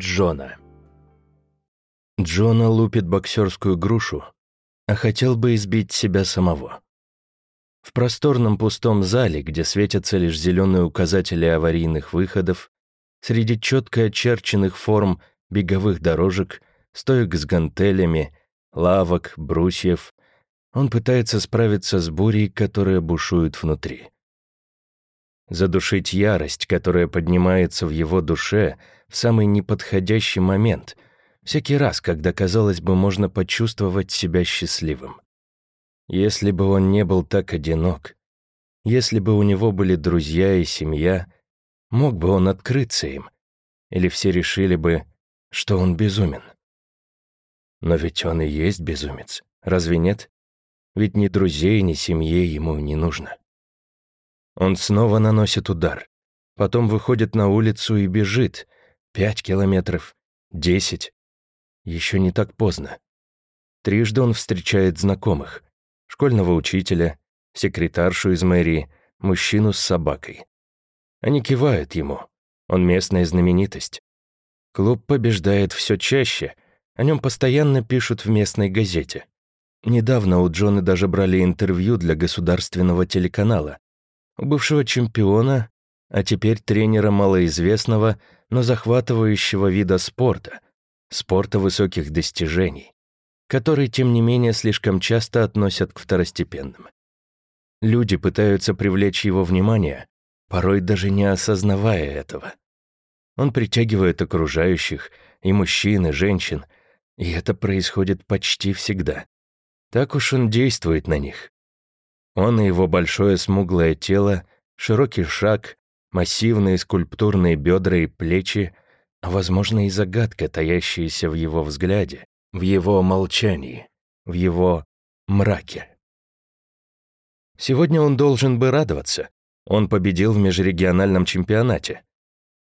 Джона. Джона лупит боксерскую грушу, а хотел бы избить себя самого. В просторном пустом зале, где светятся лишь зеленые указатели аварийных выходов, среди четко очерченных форм беговых дорожек, стоек с гантелями, лавок, брусьев, он пытается справиться с бурей, которая бушует внутри. Задушить ярость, которая поднимается в его душе в самый неподходящий момент, всякий раз, когда, казалось бы, можно почувствовать себя счастливым. Если бы он не был так одинок, если бы у него были друзья и семья, мог бы он открыться им, или все решили бы, что он безумен. Но ведь он и есть безумец, разве нет? Ведь ни друзей, ни семьи ему не нужно. Он снова наносит удар. Потом выходит на улицу и бежит. Пять километров. Десять. Еще не так поздно. Трижды он встречает знакомых. Школьного учителя, секретаршу из мэрии, мужчину с собакой. Они кивают ему. Он местная знаменитость. Клуб побеждает все чаще. О нем постоянно пишут в местной газете. Недавно у Джона даже брали интервью для государственного телеканала у бывшего чемпиона, а теперь тренера малоизвестного, но захватывающего вида спорта, спорта высоких достижений, который, тем не менее, слишком часто относят к второстепенным. Люди пытаются привлечь его внимание, порой даже не осознавая этого. Он притягивает окружающих, и мужчин, и женщин, и это происходит почти всегда. Так уж он действует на них. Он и его большое смуглое тело, широкий шаг, массивные скульптурные бедра и плечи, а, возможно, и загадка, таящаяся в его взгляде, в его молчании, в его мраке. Сегодня он должен бы радоваться. Он победил в межрегиональном чемпионате.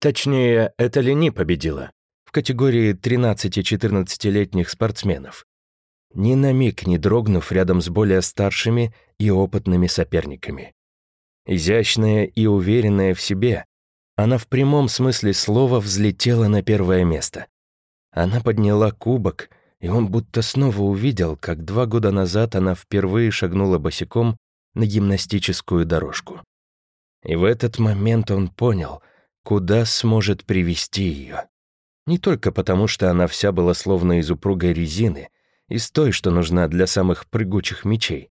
Точнее, это Лени победила в категории 13-14-летних спортсменов ни на миг не дрогнув рядом с более старшими и опытными соперниками. Изящная и уверенная в себе, она в прямом смысле слова взлетела на первое место. Она подняла кубок, и он будто снова увидел, как два года назад она впервые шагнула босиком на гимнастическую дорожку. И в этот момент он понял, куда сможет привести ее. Не только потому, что она вся была словно из упругой резины, из той, что нужна для самых прыгучих мечей.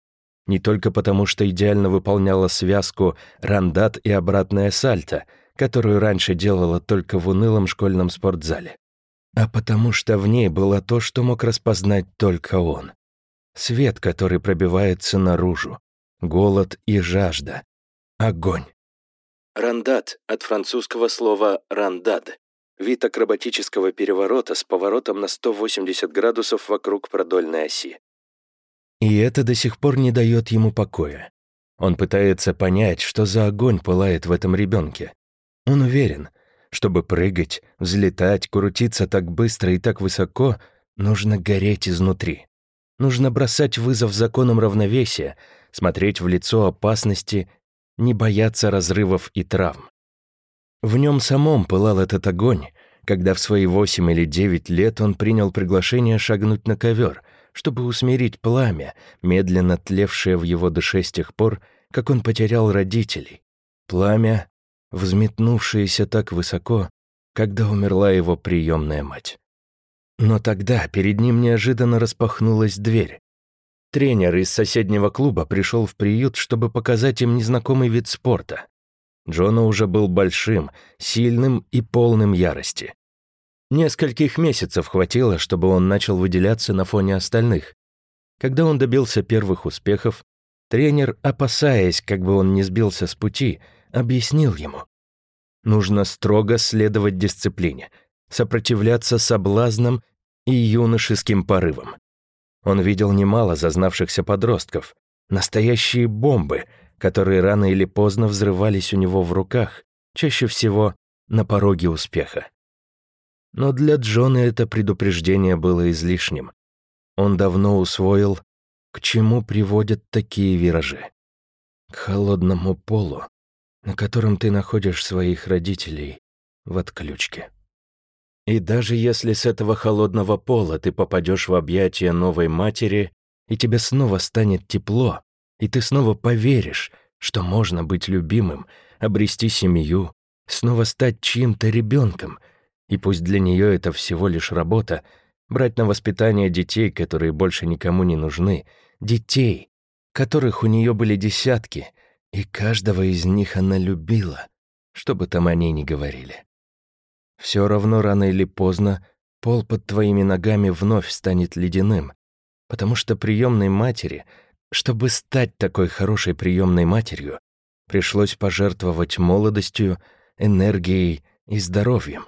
Не только потому, что идеально выполняла связку рандат и обратное сальто, которую раньше делала только в унылом школьном спортзале, а потому что в ней было то, что мог распознать только он. Свет, который пробивается наружу, голод и жажда, огонь. Рандат от французского слова «рандад» Вид акробатического переворота с поворотом на 180 градусов вокруг продольной оси. И это до сих пор не дает ему покоя. Он пытается понять, что за огонь пылает в этом ребенке. Он уверен, чтобы прыгать, взлетать, крутиться так быстро и так высоко, нужно гореть изнутри. Нужно бросать вызов законам равновесия, смотреть в лицо опасности, не бояться разрывов и травм. В нем самом пылал этот огонь, когда в свои восемь или девять лет он принял приглашение шагнуть на ковер, чтобы усмирить пламя, медленно тлевшее в его душе с тех пор, как он потерял родителей. Пламя, взметнувшееся так высоко, когда умерла его приемная мать. Но тогда перед ним неожиданно распахнулась дверь. Тренер из соседнего клуба пришел в приют, чтобы показать им незнакомый вид спорта. Джона уже был большим, сильным и полным ярости. Нескольких месяцев хватило, чтобы он начал выделяться на фоне остальных. Когда он добился первых успехов, тренер, опасаясь, как бы он не сбился с пути, объяснил ему. Нужно строго следовать дисциплине, сопротивляться соблазнам и юношеским порывам. Он видел немало зазнавшихся подростков, настоящие бомбы — которые рано или поздно взрывались у него в руках, чаще всего на пороге успеха. Но для Джона это предупреждение было излишним. Он давно усвоил, к чему приводят такие виражи. К холодному полу, на котором ты находишь своих родителей в отключке. И даже если с этого холодного пола ты попадешь в объятия новой матери, и тебе снова станет тепло, и ты снова поверишь, что можно быть любимым, обрести семью, снова стать чьим-то ребенком, и пусть для нее это всего лишь работа, брать на воспитание детей, которые больше никому не нужны, детей, которых у нее были десятки, и каждого из них она любила, что бы там они ни говорили. Все равно рано или поздно пол под твоими ногами вновь станет ледяным, потому что приемной матери, чтобы стать такой хорошей приемной матерью, пришлось пожертвовать молодостью, энергией и здоровьем.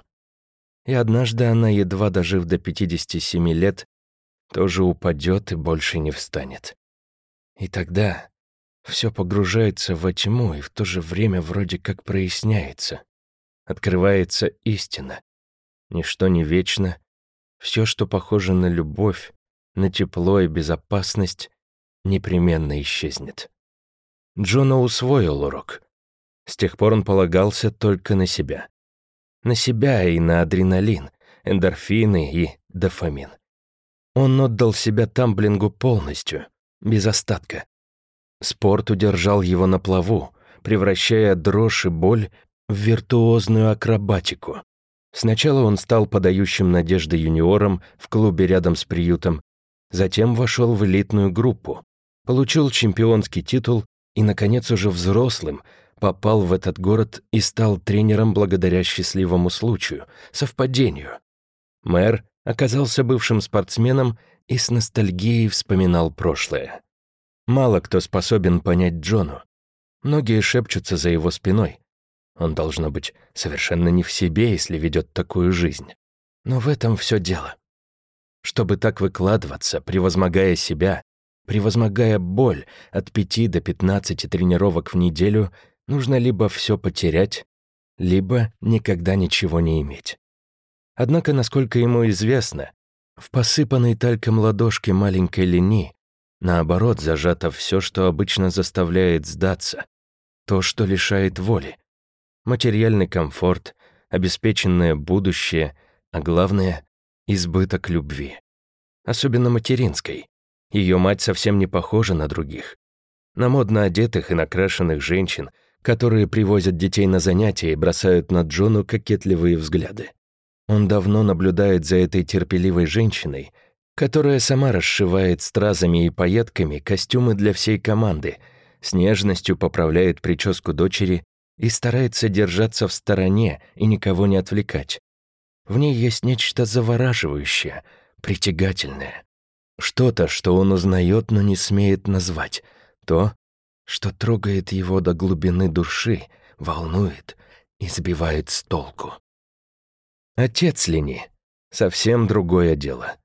И однажды она, едва дожив до 57 лет, тоже упадет и больше не встанет. И тогда все погружается во тьму и в то же время вроде как проясняется. Открывается истина. Ничто не вечно. Все, что похоже на любовь, на тепло и безопасность, непременно исчезнет. Джона усвоил урок. С тех пор он полагался только на себя. На себя и на адреналин, эндорфины и дофамин. Он отдал себя тамблингу полностью, без остатка. Спорт удержал его на плаву, превращая дрожь и боль в виртуозную акробатику. Сначала он стал подающим надежды юниором в клубе рядом с приютом, затем вошел в элитную группу, получил чемпионский титул и, наконец, уже взрослым, попал в этот город и стал тренером благодаря счастливому случаю, совпадению. Мэр оказался бывшим спортсменом и с ностальгией вспоминал прошлое. Мало кто способен понять Джону. Многие шепчутся за его спиной. Он должно быть совершенно не в себе, если ведет такую жизнь. Но в этом все дело. Чтобы так выкладываться, превозмогая себя, превозмогая боль от пяти до пятнадцати тренировок в неделю, нужно либо все потерять, либо никогда ничего не иметь. Однако, насколько ему известно, в посыпанной тальком ладошке маленькой Лени наоборот зажато все, что обычно заставляет сдаться, то, что лишает воли, материальный комфорт, обеспеченное будущее, а главное — избыток любви. Особенно материнской. Ее мать совсем не похожа на других. На модно одетых и накрашенных женщин, которые привозят детей на занятия и бросают на Джону кокетливые взгляды. Он давно наблюдает за этой терпеливой женщиной, которая сама расшивает стразами и пайетками костюмы для всей команды, с нежностью поправляет прическу дочери и старается держаться в стороне и никого не отвлекать. В ней есть нечто завораживающее, притягательное. Что-то, что он узнает, но не смеет назвать. То, что трогает его до глубины души, волнует и сбивает с толку. Отец Лени — совсем другое дело.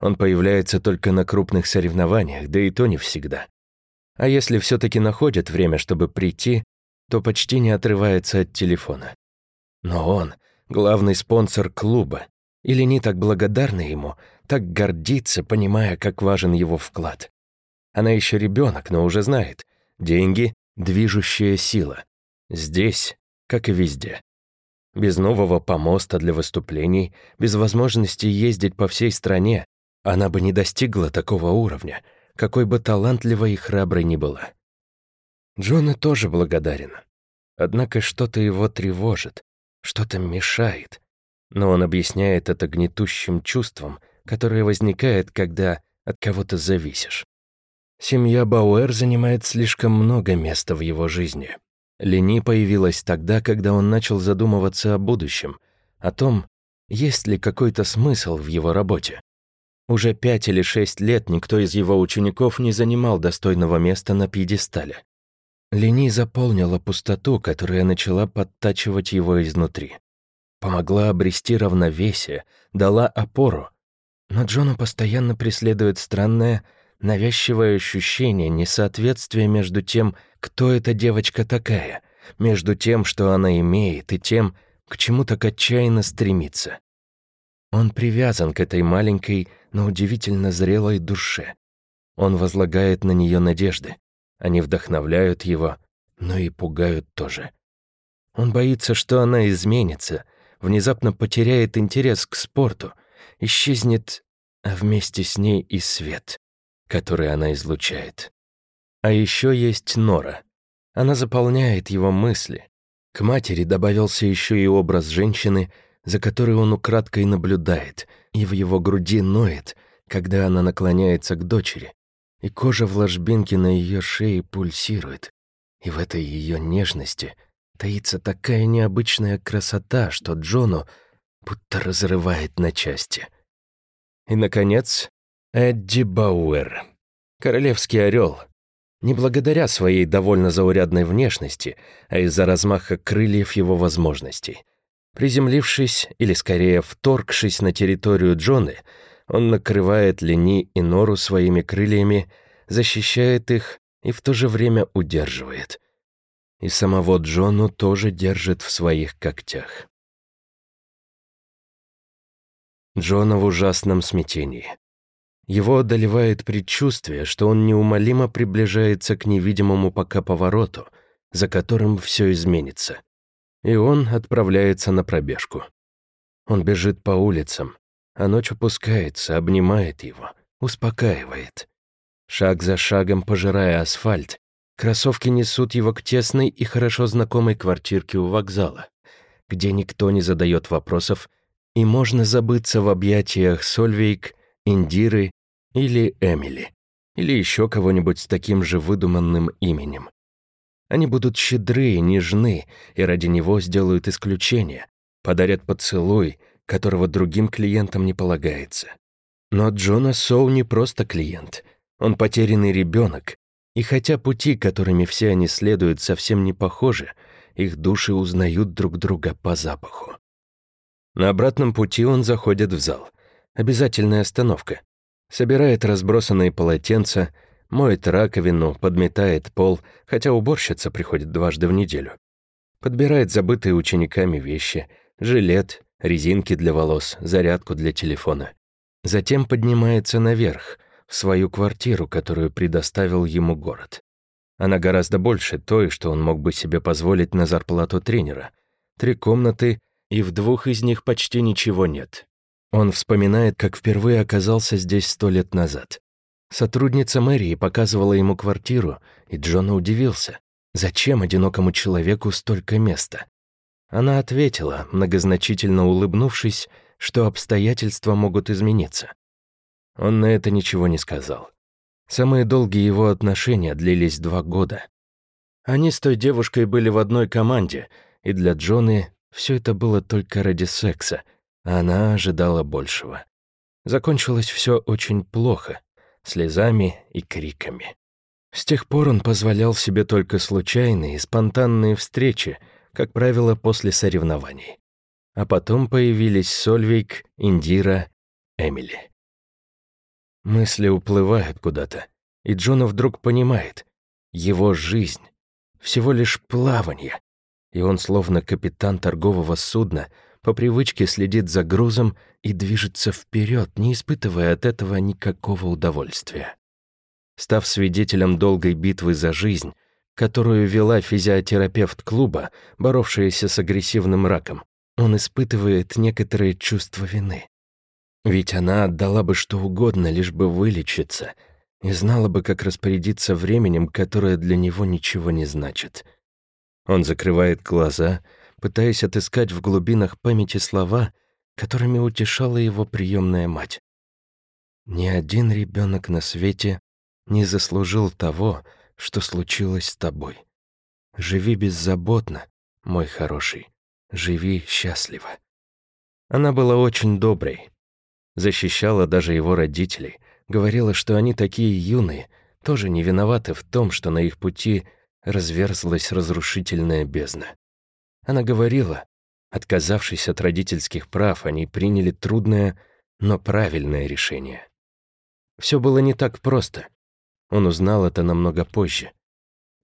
Он появляется только на крупных соревнованиях, да и то не всегда. А если все таки находит время, чтобы прийти, то почти не отрывается от телефона. Но он — главный спонсор клуба, и Лени так благодарна ему, так гордится, понимая, как важен его вклад. Она еще ребенок, но уже знает. Деньги — движущая сила. Здесь, как и везде. Без нового помоста для выступлений, без возможности ездить по всей стране, она бы не достигла такого уровня, какой бы талантливой и храброй ни была. Джона тоже благодарен. Однако что-то его тревожит, что-то мешает. Но он объясняет это гнетущим чувством, которое возникает, когда от кого-то зависишь. Семья Бауэр занимает слишком много места в его жизни. Лени появилась тогда, когда он начал задумываться о будущем, о том, есть ли какой-то смысл в его работе. Уже пять или шесть лет никто из его учеников не занимал достойного места на пьедестале. Лени заполнила пустоту, которая начала подтачивать его изнутри. Помогла обрести равновесие, дала опору. Но Джону постоянно преследует странное, навязчивое ощущение несоответствия между тем, кто эта девочка такая, между тем, что она имеет, и тем, к чему так отчаянно стремится. Он привязан к этой маленькой, но удивительно зрелой душе. Он возлагает на нее надежды. Они вдохновляют его, но и пугают тоже. Он боится, что она изменится, внезапно потеряет интерес к спорту, исчезнет, а вместе с ней и свет, который она излучает. А еще есть Нора. Она заполняет его мысли. К матери добавился еще и образ женщины, за которой он украдкой наблюдает, и в его груди ноет, когда она наклоняется к дочери, и кожа в ложбинке на ее шее пульсирует, и в этой ее нежности таится такая необычная красота, что Джону будто разрывает на части. И, наконец, Эдди Бауэр, королевский орел. Не благодаря своей довольно заурядной внешности, а из-за размаха крыльев его возможностей. Приземлившись, или скорее вторгшись на территорию Джоны, он накрывает Лени и Нору своими крыльями, защищает их и в то же время удерживает. И самого Джону тоже держит в своих когтях. Джона в ужасном смятении. Его одолевает предчувствие, что он неумолимо приближается к невидимому пока повороту, за которым все изменится. И он отправляется на пробежку. Он бежит по улицам, а ночь опускается, обнимает его, успокаивает. Шаг за шагом пожирая асфальт, кроссовки несут его к тесной и хорошо знакомой квартирке у вокзала, где никто не задает вопросов, и можно забыться в объятиях Сольвейк, Индиры или Эмили, или еще кого-нибудь с таким же выдуманным именем. Они будут щедры и нежны, и ради него сделают исключение, подарят поцелуй, которого другим клиентам не полагается. Но Джона Соу не просто клиент — он потерянный ребенок, и хотя пути, которыми все они следуют, совсем не похожи, их души узнают друг друга по запаху. На обратном пути он заходит в зал. Обязательная остановка. Собирает разбросанные полотенца, моет раковину, подметает пол, хотя уборщица приходит дважды в неделю. Подбирает забытые учениками вещи, жилет, резинки для волос, зарядку для телефона. Затем поднимается наверх, в свою квартиру, которую предоставил ему город. Она гораздо больше той, что он мог бы себе позволить на зарплату тренера. Три комнаты, и в двух из них почти ничего нет. Он вспоминает, как впервые оказался здесь сто лет назад. Сотрудница мэрии показывала ему квартиру, и Джона удивился. Зачем одинокому человеку столько места? Она ответила, многозначительно улыбнувшись, что обстоятельства могут измениться. Он на это ничего не сказал. Самые долгие его отношения длились два года. Они с той девушкой были в одной команде, и для Джоны все это было только ради секса, она ожидала большего. Закончилось все очень плохо, слезами и криками. С тех пор он позволял себе только случайные, спонтанные встречи, как правило, после соревнований. А потом появились Сольвейк, Индира, Эмили. Мысли уплывают куда-то, и Джона вдруг понимает, его жизнь — всего лишь плавание, и он, словно капитан торгового судна, по привычке следит за грузом и движется вперед, не испытывая от этого никакого удовольствия. Став свидетелем долгой битвы за жизнь, которую вела физиотерапевт клуба, боровшаяся с агрессивным раком, он испытывает некоторые чувства вины. Ведь она отдала бы что угодно, лишь бы вылечиться, и знала бы, как распорядиться временем, которое для него ничего не значит. Он закрывает глаза, пытаясь отыскать в глубинах памяти слова, которыми утешала его приемная мать. «Ни один ребенок на свете не заслужил того, что случилось с тобой. Живи беззаботно, мой хороший, живи счастливо». Она была очень доброй, защищала даже его родителей, говорила, что они такие юные, тоже не виноваты в том, что на их пути разверзлась разрушительная бездна. Она говорила, отказавшись от родительских прав, они приняли трудное, но правильное решение. Все было не так просто. Он узнал это намного позже.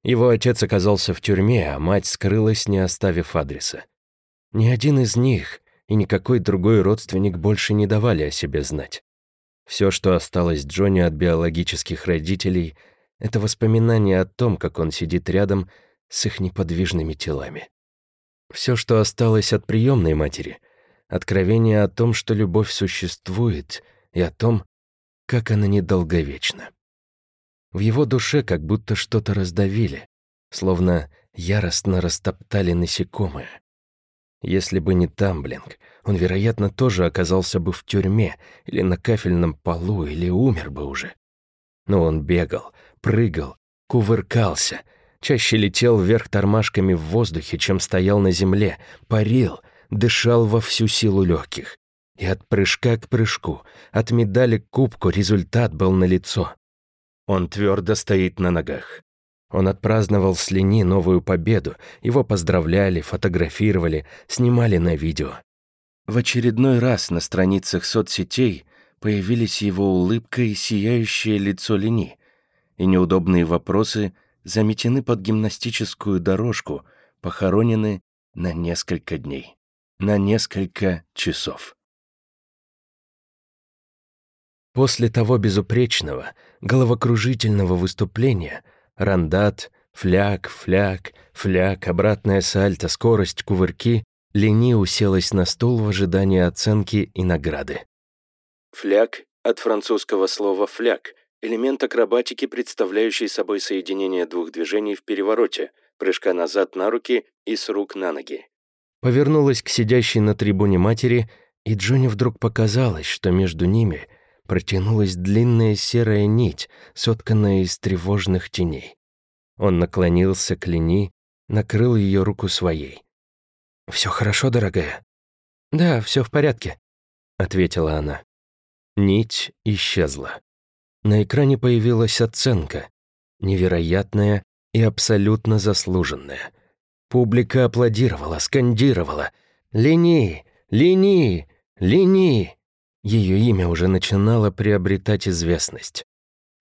Его отец оказался в тюрьме, а мать скрылась, не оставив адреса. Ни один из них, и никакой другой родственник больше не давали о себе знать. Все, что осталось Джонни от биологических родителей, это воспоминания о том, как он сидит рядом с их неподвижными телами. Все, что осталось от приемной матери, откровение о том, что любовь существует, и о том, как она недолговечна. В его душе как будто что-то раздавили, словно яростно растоптали насекомое. Если бы не Тамблинг, он, вероятно, тоже оказался бы в тюрьме или на кафельном полу, или умер бы уже. Но он бегал, прыгал, кувыркался, чаще летел вверх тормашками в воздухе, чем стоял на земле, парил, дышал во всю силу легких. И от прыжка к прыжку, от медали к кубку результат был налицо. Он твердо стоит на ногах. Он отпраздновал с Лени новую победу, его поздравляли, фотографировали, снимали на видео. В очередной раз на страницах соцсетей появились его улыбка и сияющее лицо Лени, и неудобные вопросы заметены под гимнастическую дорожку, похоронены на несколько дней, на несколько часов. После того безупречного, головокружительного выступления рандат, фляг, фляг, фляг, обратная сальто, скорость, кувырки, Лени уселась на стул в ожидании оценки и награды. Фляг от французского слова «фляг» — элемент акробатики, представляющий собой соединение двух движений в перевороте, прыжка назад на руки и с рук на ноги. Повернулась к сидящей на трибуне матери, и Джонни вдруг показалось, что между ними — протянулась длинная серая нить, сотканная из тревожных теней. Он наклонился к Лени, накрыл ее руку своей. «Все хорошо, дорогая?» «Да, все в порядке», — ответила она. Нить исчезла. На экране появилась оценка, невероятная и абсолютно заслуженная. Публика аплодировала, скандировала «Лени! Лени! Лени!» Ее имя уже начинало приобретать известность.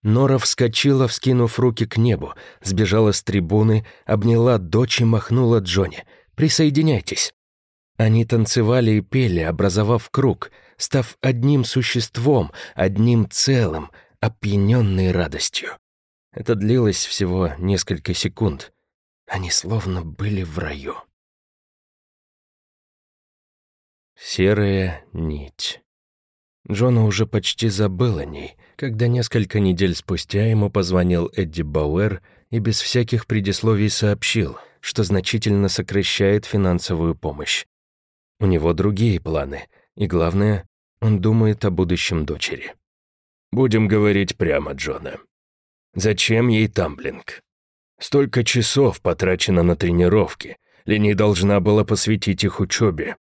Нора вскочила, вскинув руки к небу, сбежала с трибуны, обняла дочь и махнула Джонни. «Присоединяйтесь». Они танцевали и пели, образовав круг, став одним существом, одним целым, опьяненные радостью. Это длилось всего несколько секунд. Они словно были в раю. Серая нить. Джона уже почти забыл о ней, когда несколько недель спустя ему позвонил Эдди Бауэр и без всяких предисловий сообщил, что значительно сокращает финансовую помощь. У него другие планы, и главное, он думает о будущем дочери. «Будем говорить прямо, Джона. Зачем ей тамблинг? Столько часов потрачено на тренировки, Лени должна была посвятить их учебе.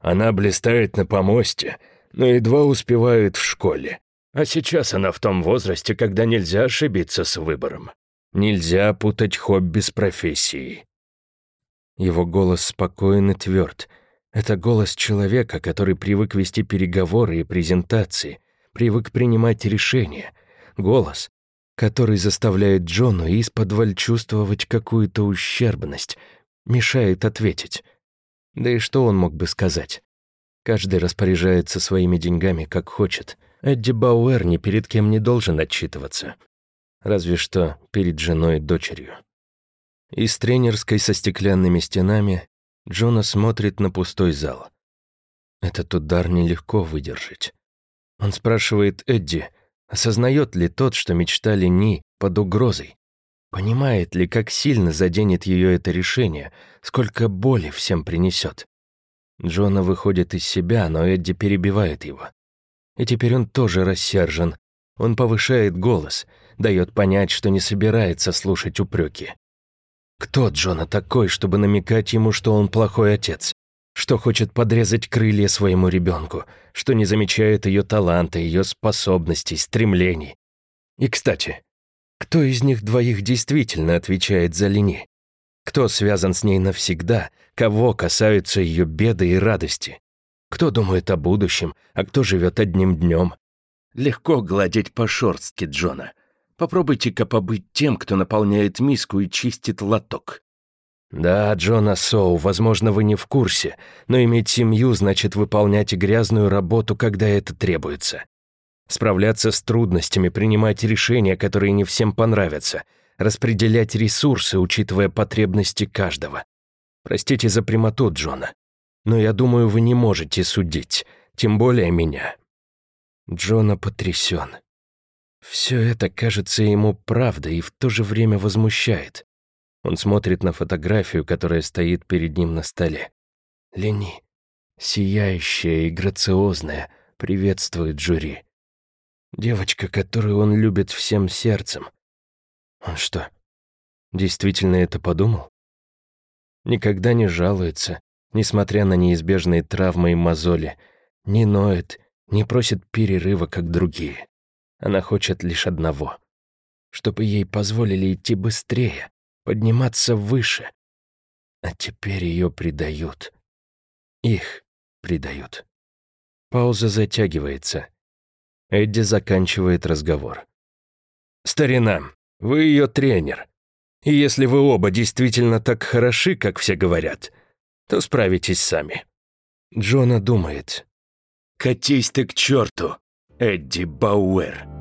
Она блистает на помосте, но едва успевает в школе. А сейчас она в том возрасте, когда нельзя ошибиться с выбором. Нельзя путать хобби с профессией. Его голос спокоен и тверд. Это голос человека, который привык вести переговоры и презентации, привык принимать решения. Голос, который заставляет Джону из-под чувствовать какую-то ущербность, мешает ответить. Да и что он мог бы сказать? Каждый распоряжается своими деньгами, как хочет. Эдди Бауэр ни перед кем не должен отчитываться. Разве что перед женой и дочерью. Из тренерской со стеклянными стенами Джона смотрит на пустой зал. Этот удар нелегко выдержать. Он спрашивает Эдди, осознает ли тот, что мечта Лени под угрозой. Понимает ли, как сильно заденет ее это решение, сколько боли всем принесет. Джона выходит из себя, но Эдди перебивает его. И теперь он тоже рассержен. Он повышает голос, дает понять, что не собирается слушать упреки. Кто Джона такой, чтобы намекать ему, что он плохой отец? Что хочет подрезать крылья своему ребенку, что не замечает ее таланта, ее способностей, стремлений? И, кстати, кто из них двоих действительно отвечает за Лини? Кто связан с ней навсегда, кого касаются ее беды и радости? Кто думает о будущем, а кто живет одним днем? Легко гладить по шорстке Джона. Попробуйте-ка побыть тем, кто наполняет миску и чистит лоток. Да, Джона Соу, возможно, вы не в курсе, но иметь семью значит выполнять грязную работу, когда это требуется. Справляться с трудностями, принимать решения, которые не всем понравятся — распределять ресурсы, учитывая потребности каждого. Простите за прямоту, Джона, но я думаю, вы не можете судить, тем более меня». Джона потрясен. Все это кажется ему правдой и в то же время возмущает. Он смотрит на фотографию, которая стоит перед ним на столе. Лени, сияющая и грациозная, приветствует жюри. Девочка, которую он любит всем сердцем. Он что, действительно это подумал? Никогда не жалуется, несмотря на неизбежные травмы и мозоли, не ноет, не просит перерыва, как другие. Она хочет лишь одного — чтобы ей позволили идти быстрее, подниматься выше. А теперь ее предают. Их предают. Пауза затягивается. Эдди заканчивает разговор. «Старина, вы ее тренер. И если вы оба действительно так хороши, как все говорят, то справитесь сами». Джона думает. «Катись ты к черту, Эдди Бауэр».